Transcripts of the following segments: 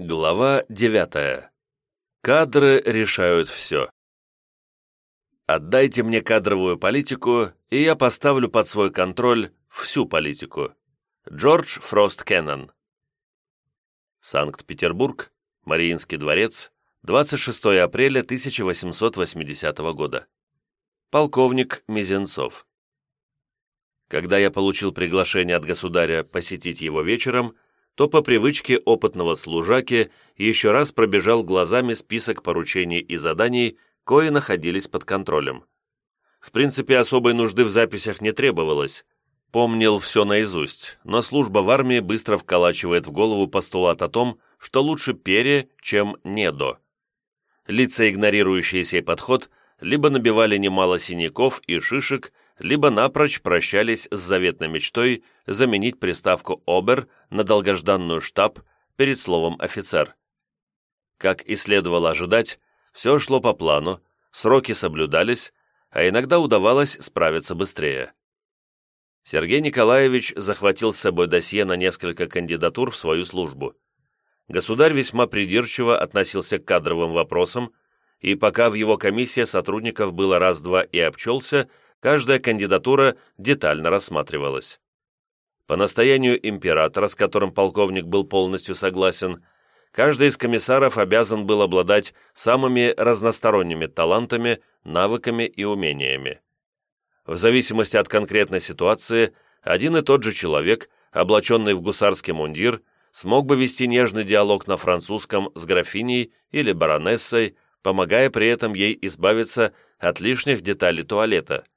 Глава 9. Кадры решают все. Отдайте мне кадровую политику, и я поставлю под свой контроль всю политику. Джордж Фрост Кеннон. Санкт-Петербург, Мариинский дворец, 26 апреля 1880 года. Полковник Мизенцов. Когда я получил приглашение от государя посетить его вечером, то по привычке опытного служаки еще раз пробежал глазами список поручений и заданий, кои находились под контролем. В принципе, особой нужды в записях не требовалось. Помнил все наизусть, но служба в армии быстро вколачивает в голову постулат о том, что лучше пере, чем недо. Лица, игнорирующие сей подход, либо набивали немало синяков и шишек, либо напрочь прощались с заветной мечтой заменить приставку «обер» на долгожданную «штаб» перед словом «офицер». Как и следовало ожидать, все шло по плану, сроки соблюдались, а иногда удавалось справиться быстрее. Сергей Николаевич захватил с собой досье на несколько кандидатур в свою службу. Государь весьма придирчиво относился к кадровым вопросам, и пока в его комиссии сотрудников было раз-два и обчелся, каждая кандидатура детально рассматривалась. По настоянию императора, с которым полковник был полностью согласен, каждый из комиссаров обязан был обладать самыми разносторонними талантами, навыками и умениями. В зависимости от конкретной ситуации, один и тот же человек, облаченный в гусарский мундир, смог бы вести нежный диалог на французском с графиней или баронессой, помогая при этом ей избавиться от лишних деталей туалета –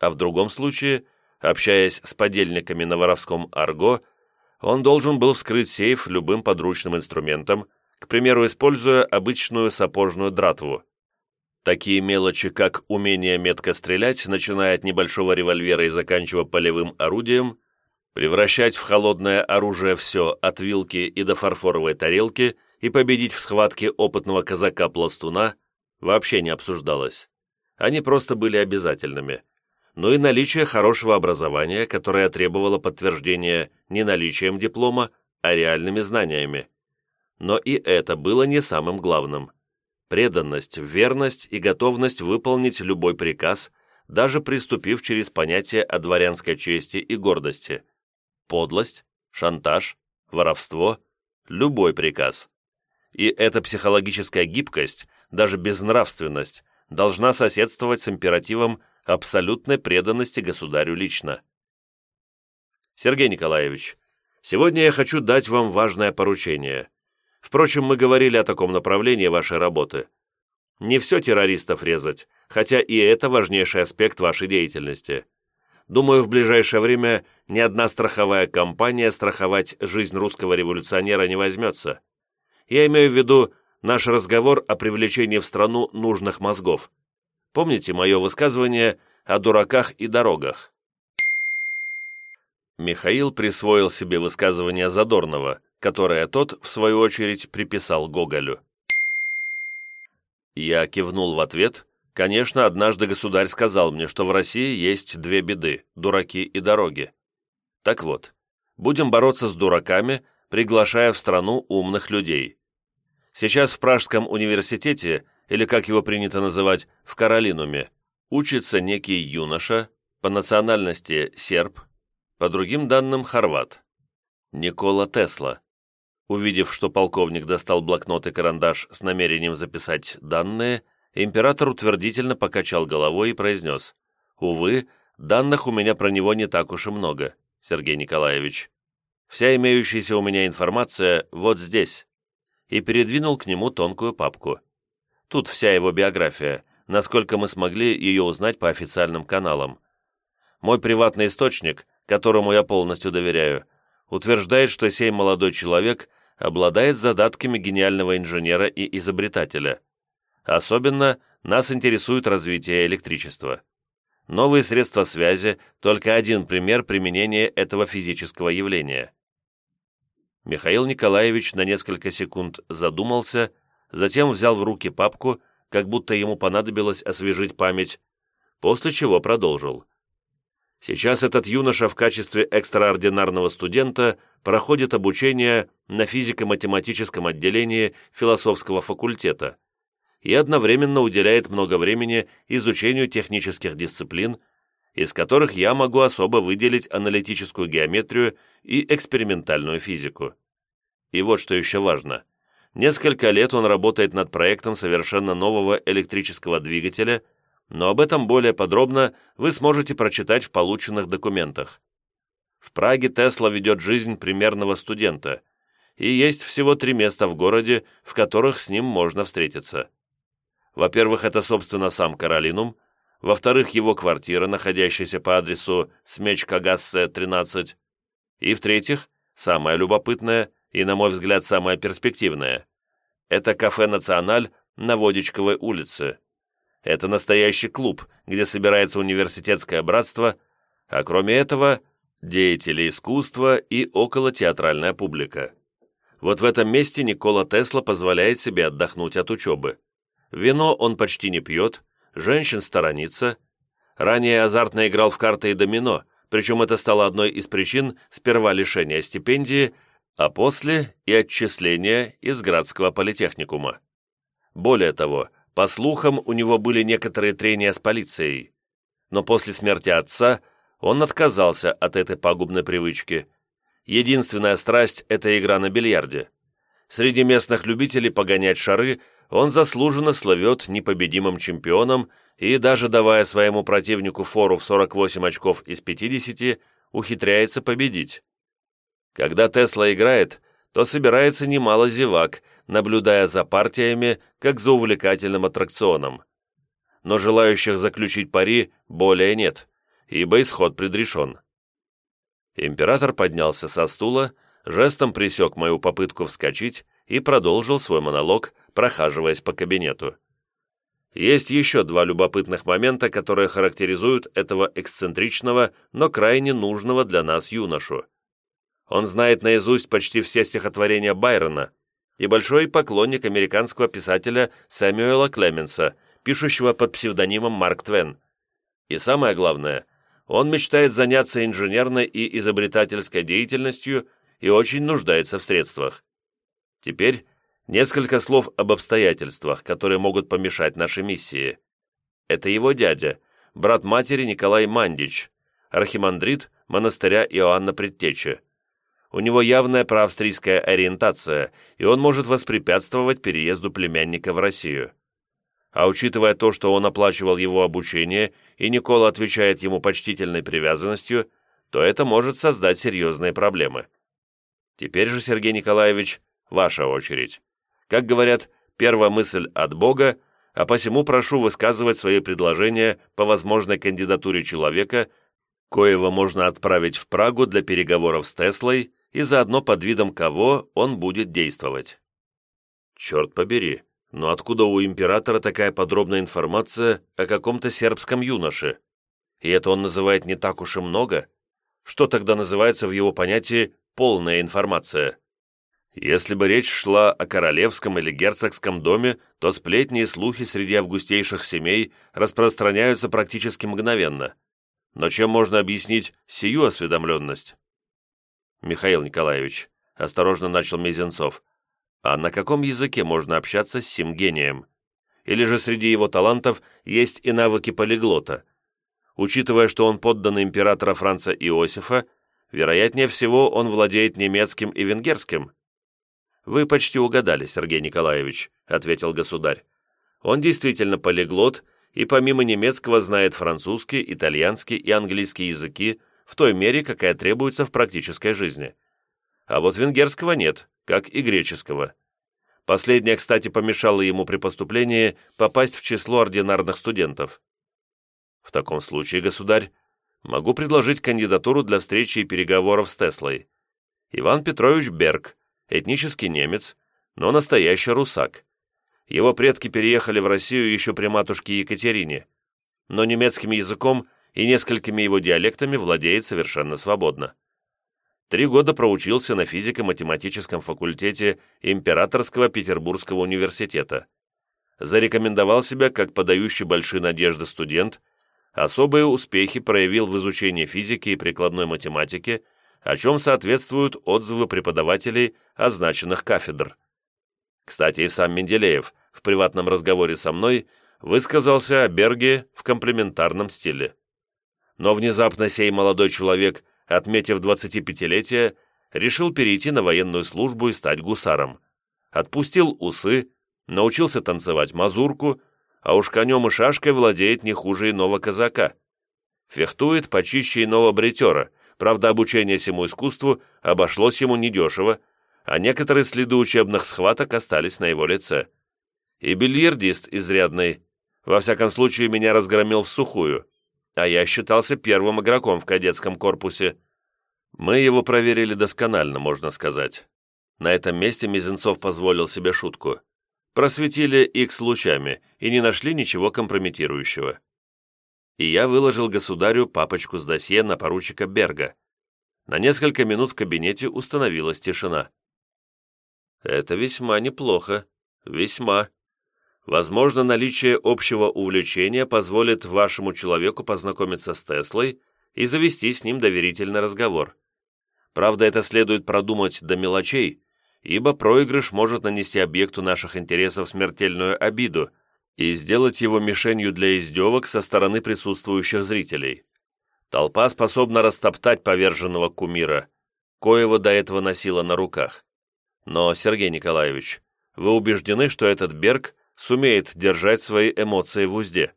а в другом случае, общаясь с подельниками на воровском арго, он должен был вскрыть сейф любым подручным инструментом, к примеру, используя обычную сапожную дратву. Такие мелочи, как умение метко стрелять, начиная от небольшого револьвера и заканчивая полевым орудием, превращать в холодное оружие все от вилки и до фарфоровой тарелки и победить в схватке опытного казака-пластуна, вообще не обсуждалось. Они просто были обязательными – но и наличие хорошего образования, которое требовало подтверждения не наличием диплома, а реальными знаниями. Но и это было не самым главным. Преданность, верность и готовность выполнить любой приказ, даже приступив через понятие о дворянской чести и гордости. Подлость, шантаж, воровство, любой приказ. И эта психологическая гибкость, даже безнравственность, должна соседствовать с императивом абсолютной преданности государю лично. Сергей Николаевич, сегодня я хочу дать вам важное поручение. Впрочем, мы говорили о таком направлении вашей работы. Не все террористов резать, хотя и это важнейший аспект вашей деятельности. Думаю, в ближайшее время ни одна страховая компания страховать жизнь русского революционера не возьмется. Я имею в виду наш разговор о привлечении в страну нужных мозгов. Помните мое высказывание о дураках и дорогах? Михаил присвоил себе высказывание Задорнова, которое тот, в свою очередь, приписал Гоголю. Я кивнул в ответ. Конечно, однажды государь сказал мне, что в России есть две беды – дураки и дороги. Так вот, будем бороться с дураками, приглашая в страну умных людей. Сейчас в Пражском университете или как его принято называть, в Каролинуме, учится некий юноша, по национальности серб, по другим данным хорват, Никола Тесла. Увидев, что полковник достал блокнот и карандаш с намерением записать данные, император утвердительно покачал головой и произнес, «Увы, данных у меня про него не так уж и много, Сергей Николаевич. Вся имеющаяся у меня информация вот здесь» и передвинул к нему тонкую папку. Тут вся его биография, насколько мы смогли ее узнать по официальным каналам. Мой приватный источник, которому я полностью доверяю, утверждает, что сей молодой человек обладает задатками гениального инженера и изобретателя. Особенно нас интересует развитие электричества. Новые средства связи – только один пример применения этого физического явления. Михаил Николаевич на несколько секунд задумался – затем взял в руки папку, как будто ему понадобилось освежить память, после чего продолжил. Сейчас этот юноша в качестве экстраординарного студента проходит обучение на физико-математическом отделении философского факультета и одновременно уделяет много времени изучению технических дисциплин, из которых я могу особо выделить аналитическую геометрию и экспериментальную физику. И вот что еще важно. Несколько лет он работает над проектом совершенно нового электрического двигателя – но об этом более подробно вы сможете прочитать в полученных документах. В Праге Тесла ведет жизнь примерного студента, и есть всего три места в городе, в которых с ним можно встретиться. Во-первых, это, собственно, сам Каролинум, во-вторых, его квартира, находящаяся по адресу Смечка-Гассе, 13, и, в-третьих, самое любопытное и, на мой взгляд, самое перспективное – это кафе «Националь» на Водичковой улице, это настоящий клуб, где собирается университетское братство, а кроме этого – деятели искусства и околотеатральная публика. Вот в этом месте Никола Тесла позволяет себе отдохнуть от учебы. Вино он почти не пьет, женщин сторонится. Ранее азартно играл в карты и домино, причем это стало одной из причин сперва лишения стипендии, а после и отчисления из Градского политехникума. Более того, по слухам, у него были некоторые трения с полицией. Но после смерти отца он отказался от этой пагубной привычки. Единственная страсть – это игра на бильярде. Среди местных любителей погонять шары он заслуженно славет непобедимым чемпионом и, даже давая своему противнику фору в 48 очков из 50, ухитряется победить. Когда Тесла играет, то собирается немало зевак – наблюдая за партиями, как за увлекательным аттракционом. Но желающих заключить пари более нет, ибо исход предрешен. Император поднялся со стула, жестом пресек мою попытку вскочить и продолжил свой монолог, прохаживаясь по кабинету. Есть еще два любопытных момента, которые характеризуют этого эксцентричного, но крайне нужного для нас юношу. Он знает наизусть почти все стихотворения Байрона, и большой поклонник американского писателя Сэмюэла Клеменса, пишущего под псевдонимом Марк Твен. И самое главное, он мечтает заняться инженерной и изобретательской деятельностью и очень нуждается в средствах. Теперь несколько слов об обстоятельствах, которые могут помешать нашей миссии. Это его дядя, брат матери Николай Мандич, архимандрит монастыря Иоанна Предтечи. У него явная проавстрийская ориентация, и он может воспрепятствовать переезду племянника в Россию. А учитывая то, что он оплачивал его обучение, и Никола отвечает ему почтительной привязанностью, то это может создать серьезные проблемы. Теперь же, Сергей Николаевич, ваша очередь. Как говорят, первая мысль от Бога, а посему прошу высказывать свои предложения по возможной кандидатуре человека, коего можно отправить в Прагу для переговоров с Теслой и заодно под видом кого он будет действовать. Черт побери, но откуда у императора такая подробная информация о каком-то сербском юноше? И это он называет не так уж и много? Что тогда называется в его понятии «полная информация»? Если бы речь шла о королевском или герцогском доме, то сплетни и слухи среди августейших семей распространяются практически мгновенно. Но чем можно объяснить сию осведомленность? «Михаил Николаевич», — осторожно начал Мизинцов, «а на каком языке можно общаться с сим гением? Или же среди его талантов есть и навыки полиглота? Учитывая, что он подданный императора Франца Иосифа, вероятнее всего он владеет немецким и венгерским». «Вы почти угадали, Сергей Николаевич», — ответил государь. «Он действительно полиглот и помимо немецкого знает французский, итальянский и английский языки, в той мере, какая требуется в практической жизни. А вот венгерского нет, как и греческого. Последнее, кстати, помешало ему при поступлении попасть в число ординарных студентов. В таком случае, государь, могу предложить кандидатуру для встречи и переговоров с Теслой. Иван Петрович Берг, этнический немец, но настоящий русак. Его предки переехали в Россию еще при матушке Екатерине, но немецким языком и несколькими его диалектами владеет совершенно свободно. Три года проучился на физико-математическом факультете Императорского Петербургского университета. Зарекомендовал себя как подающий большие надежды студент, особые успехи проявил в изучении физики и прикладной математики, о чем соответствуют отзывы преподавателей означенных кафедр. Кстати, и сам Менделеев в приватном разговоре со мной высказался о Берге в комплементарном стиле. Но внезапно сей молодой человек, отметив 25-летие, решил перейти на военную службу и стать гусаром. Отпустил усы, научился танцевать мазурку, а уж конем и шашкой владеет не хуже иного казака. Фехтует почище иного бритера, правда, обучение всему искусству обошлось ему недешево, а некоторые следы учебных схваток остались на его лице. И бильярдист изрядный. Во всяком случае, меня разгромил в сухую, а я считался первым игроком в кадетском корпусе. Мы его проверили досконально, можно сказать. На этом месте Мизинцов позволил себе шутку. Просветили X лучами и не нашли ничего компрометирующего. И я выложил государю папочку с досье на поручика Берга. На несколько минут в кабинете установилась тишина. Это весьма неплохо. Весьма. Возможно, наличие общего увлечения позволит вашему человеку познакомиться с Теслой и завести с ним доверительный разговор. Правда, это следует продумать до мелочей, ибо проигрыш может нанести объекту наших интересов смертельную обиду и сделать его мишенью для издевок со стороны присутствующих зрителей. Толпа способна растоптать поверженного кумира, коего до этого носила на руках. Но, Сергей Николаевич, вы убеждены, что этот Берг сумеет держать свои эмоции в узде?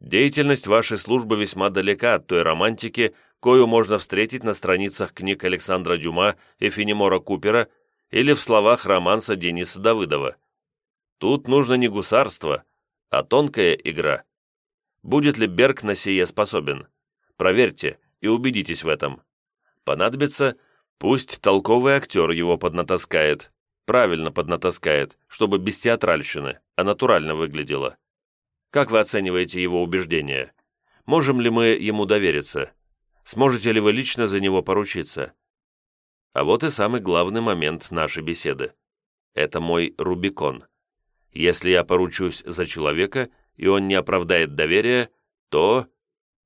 Деятельность вашей службы весьма далека от той романтики, кою можно встретить на страницах книг Александра Дюма и Фенемора Купера или в словах романса Дениса Давыдова. Тут нужно не гусарство, а тонкая игра. Будет ли Берг на сие способен? Проверьте и убедитесь в этом. Понадобится – Пусть толковый актер его поднатаскает, правильно поднатаскает, чтобы без театральщины, а натурально выглядело. Как вы оцениваете его убеждения? Можем ли мы ему довериться? Сможете ли вы лично за него поручиться? А вот и самый главный момент нашей беседы. Это мой Рубикон. Если я поручусь за человека, и он не оправдает доверия, то...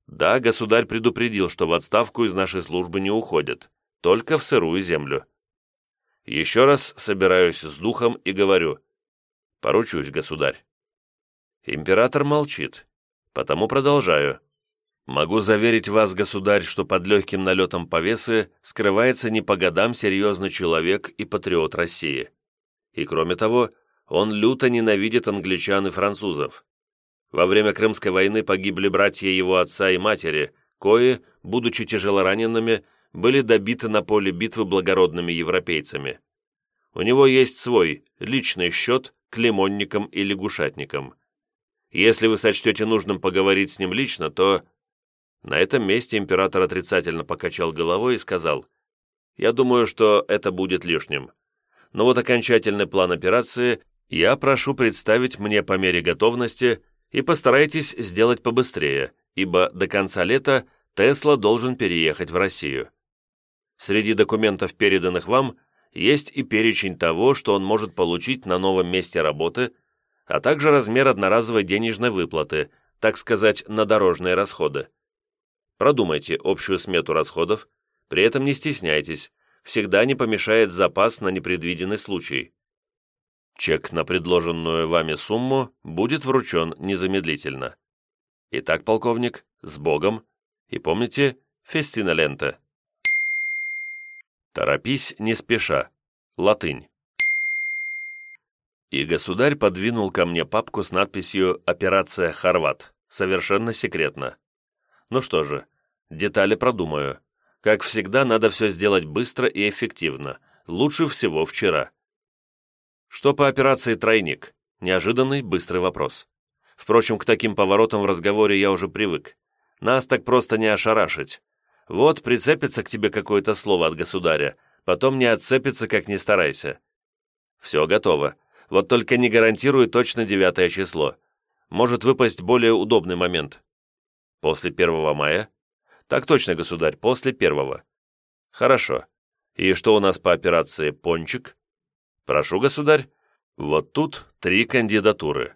Да, государь предупредил, что в отставку из нашей службы не уходит только в сырую землю. Еще раз собираюсь с духом и говорю, поручусь, государь. Император молчит, потому продолжаю. Могу заверить вас, государь, что под легким налетом повесы скрывается не по годам серьезный человек и патриот России. И кроме того, он люто ненавидит англичан и французов. Во время Крымской войны погибли братья его отца и матери, кои, будучи тяжелоранеными, были добиты на поле битвы благородными европейцами. У него есть свой личный счет к лимонникам и лягушатникам. Если вы сочтете нужным поговорить с ним лично, то...» На этом месте император отрицательно покачал головой и сказал, «Я думаю, что это будет лишним. Но вот окончательный план операции я прошу представить мне по мере готовности и постарайтесь сделать побыстрее, ибо до конца лета Тесла должен переехать в Россию. Среди документов, переданных вам, есть и перечень того, что он может получить на новом месте работы, а также размер одноразовой денежной выплаты, так сказать, на дорожные расходы. Продумайте общую смету расходов, при этом не стесняйтесь, всегда не помешает запас на непредвиденный случай. Чек на предложенную вами сумму будет вручен незамедлительно. Итак, полковник, с Богом, и помните, фестина лента. «Торопись не спеша» — латынь. И государь подвинул ко мне папку с надписью «Операция Хорват», совершенно секретно. Ну что же, детали продумаю. Как всегда, надо все сделать быстро и эффективно. Лучше всего вчера. Что по операции «Тройник»? Неожиданный, быстрый вопрос. Впрочем, к таким поворотам в разговоре я уже привык. Нас так просто не ошарашить. Вот прицепится к тебе какое-то слово от государя, потом не отцепится, как ни старайся. Все готово. Вот только не гарантирую точно девятое число. Может выпасть более удобный момент. После первого мая? Так точно, государь, после первого. Хорошо. И что у нас по операции «Пончик»? Прошу, государь. Вот тут три кандидатуры.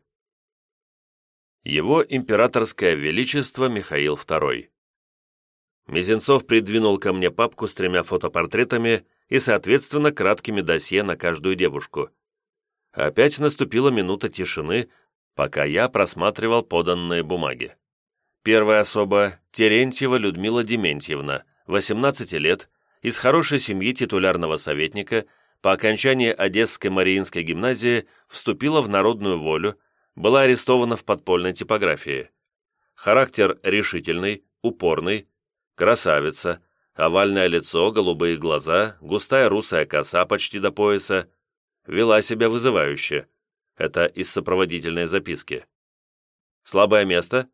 Его императорское величество Михаил II. Мизинцов придвинул ко мне папку с тремя фотопортретами и, соответственно, краткими досье на каждую девушку. Опять наступила минута тишины, пока я просматривал поданные бумаги. Первая особа – Терентьева Людмила Дементьевна, 18 лет, из хорошей семьи титулярного советника, по окончании Одесской Мариинской гимназии вступила в народную волю, была арестована в подпольной типографии. Характер решительный, упорный, красавица, овальное лицо, голубые глаза, густая русая коса почти до пояса, вела себя вызывающе. Это из сопроводительной записки. Слабое место?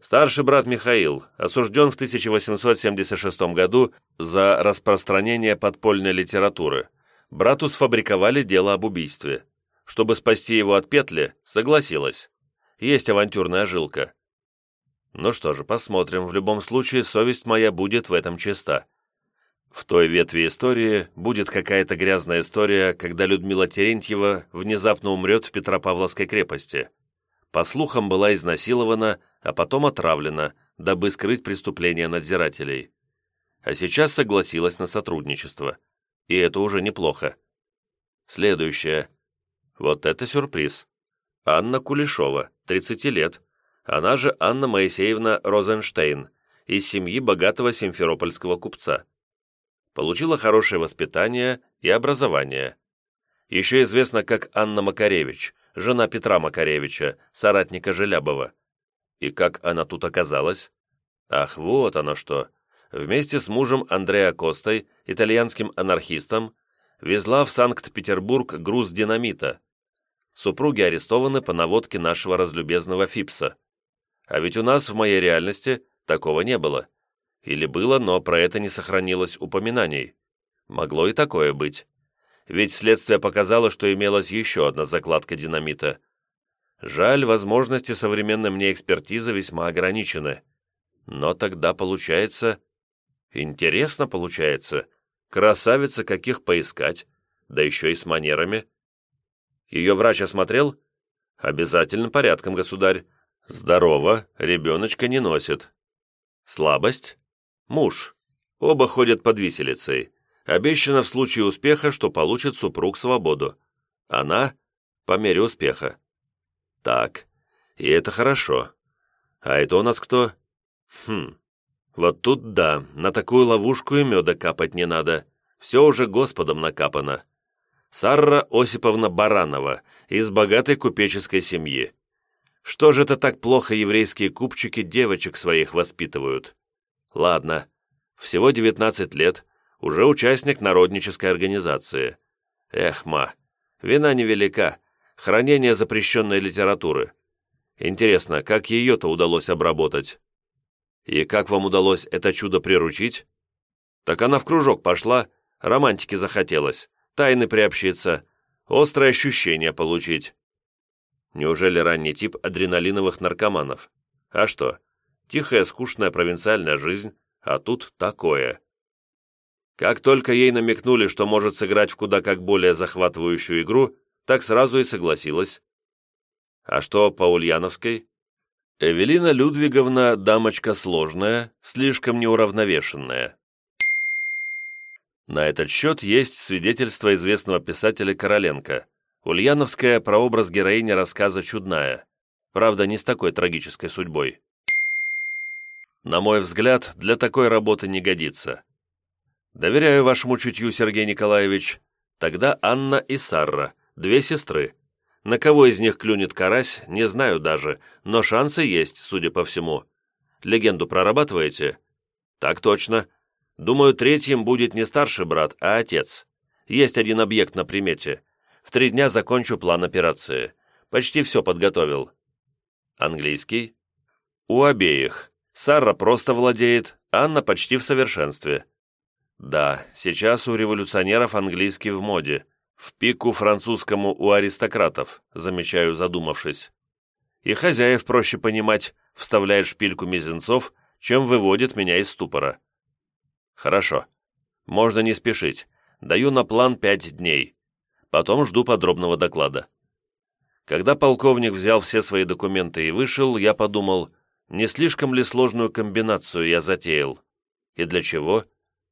Старший брат Михаил осужден в 1876 году за распространение подпольной литературы. Брату сфабриковали дело об убийстве. Чтобы спасти его от петли, согласилась. Есть авантюрная жилка. Ну что же, посмотрим. В любом случае, совесть моя будет в этом чиста. В той ветви истории будет какая-то грязная история, когда Людмила Терентьева внезапно умрет в Петропавловской крепости. По слухам, была изнасилована, а потом отравлена, дабы скрыть преступления надзирателей. А сейчас согласилась на сотрудничество. И это уже неплохо. Следующее. Вот это сюрприз. Анна Кулешова, 30 лет. Она же Анна Моисеевна Розенштейн, из семьи богатого симферопольского купца. Получила хорошее воспитание и образование. Еще известна как Анна Макаревич, жена Петра Макаревича, соратника Желябова. И как она тут оказалась? Ах, вот оно что. Вместе с мужем Андреа Костой, итальянским анархистом, везла в Санкт-Петербург груз динамита. Супруги арестованы по наводке нашего разлюбезного Фипса. А ведь у нас в моей реальности такого не было. Или было, но про это не сохранилось упоминаний. Могло и такое быть. Ведь следствие показало, что имелась еще одна закладка динамита. Жаль, возможности современной мне экспертизы весьма ограничены. Но тогда получается... Интересно получается. Красавица каких поискать, да еще и с манерами. Ее врач осмотрел? Обязательно порядком, государь. Здорово, ребеночка не носит. Слабость? Муж. Оба ходят под виселицей. Обещано в случае успеха, что получит супруг свободу. Она по мере успеха. Так, и это хорошо. А это у нас кто? Хм, вот тут да, на такую ловушку и меда капать не надо. Все уже Господом накапано. Сарра Осиповна Баранова, из богатой купеческой семьи. Что же это так плохо еврейские купчики девочек своих воспитывают? Ладно, всего 19 лет, уже участник народнической организации. Эх, ма, вина невелика, хранение запрещенной литературы. Интересно, как ее-то удалось обработать? И как вам удалось это чудо приручить? Так она в кружок пошла, романтики захотелось, тайны приобщиться, острое ощущение получить. Неужели ранний тип адреналиновых наркоманов? А что? Тихая, скучная провинциальная жизнь, а тут такое. Как только ей намекнули, что может сыграть в куда как более захватывающую игру, так сразу и согласилась. А что по Ульяновской? Эвелина Людвиговна дамочка сложная, слишком неуравновешенная. На этот счет есть свидетельство известного писателя Короленко. Ульяновская прообраз героини рассказа чудная, правда, не с такой трагической судьбой. На мой взгляд, для такой работы не годится. Доверяю вашему чутью, Сергей Николаевич. Тогда Анна и Сарра, две сестры. На кого из них клюнет карась, не знаю даже, но шансы есть, судя по всему. Легенду прорабатываете? Так точно. Думаю, третьим будет не старший брат, а отец. Есть один объект на примете. В три дня закончу план операции. Почти все подготовил. Английский? У обеих. Сара просто владеет, Анна почти в совершенстве. Да, сейчас у революционеров английский в моде. В пику французскому у аристократов, замечаю, задумавшись. И хозяев проще понимать, вставляет шпильку мизинцов, чем выводит меня из ступора. Хорошо. Можно не спешить. Даю на план пять дней. Потом жду подробного доклада. Когда полковник взял все свои документы и вышел, я подумал, не слишком ли сложную комбинацию я затеял? И для чего?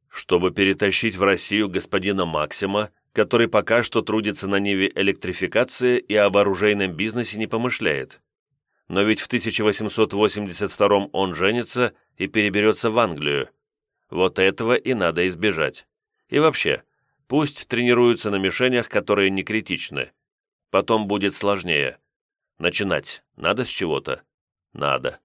Чтобы перетащить в Россию господина Максима, который пока что трудится на ниве электрификации и об оружейном бизнесе не помышляет. Но ведь в 1882 он женится и переберется в Англию. Вот этого и надо избежать. И вообще, пусть тренируются на мишенях, которые не критичны. Потом будет сложнее. Начинать надо с чего-то? Надо.